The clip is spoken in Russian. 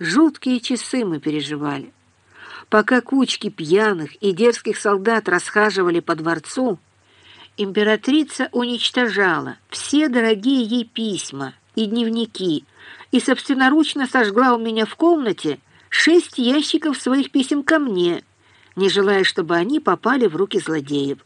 Жуткие часы мы переживали. Пока кучки пьяных и дерзких солдат расхаживали по дворцу, императрица уничтожала все дорогие ей письма и дневники и собственноручно сожгла у меня в комнате шесть ящиков своих писем ко мне, не желая, чтобы они попали в руки злодеев.